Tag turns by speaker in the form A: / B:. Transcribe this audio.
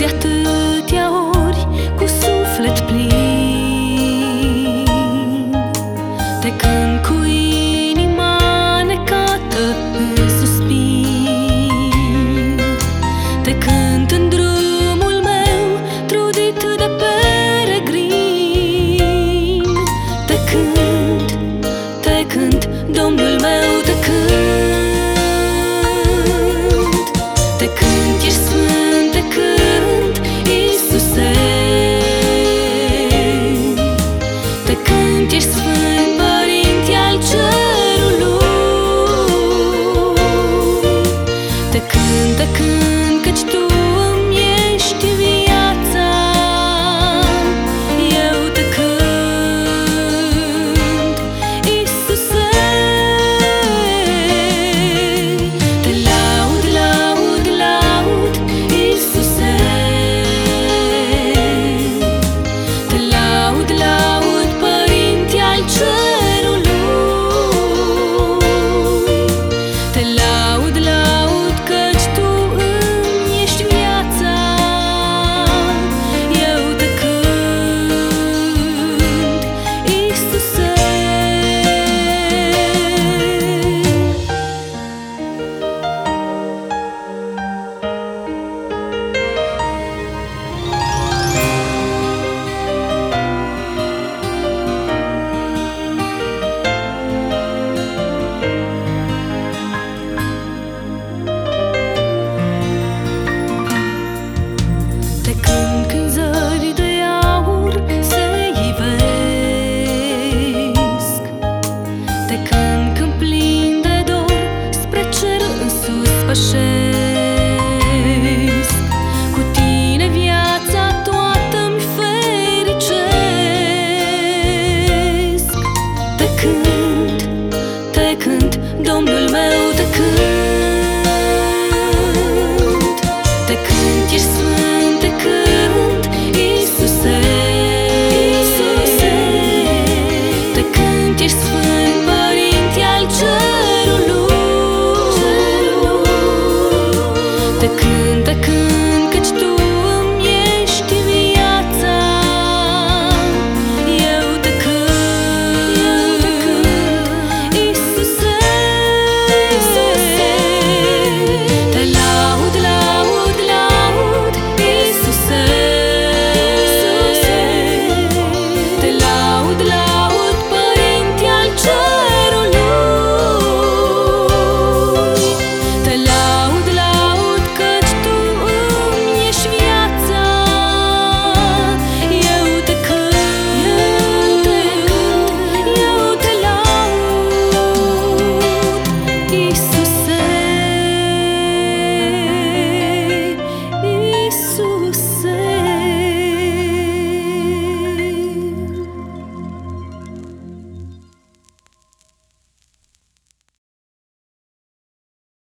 A: de atâtea ori cu suflet plin. Te cânt cu inima necată în suspin. Te cânt în drumul meu trudit de peregrin. Te cânt, te cânt, Domnul meu te cânt Te cânt, ești the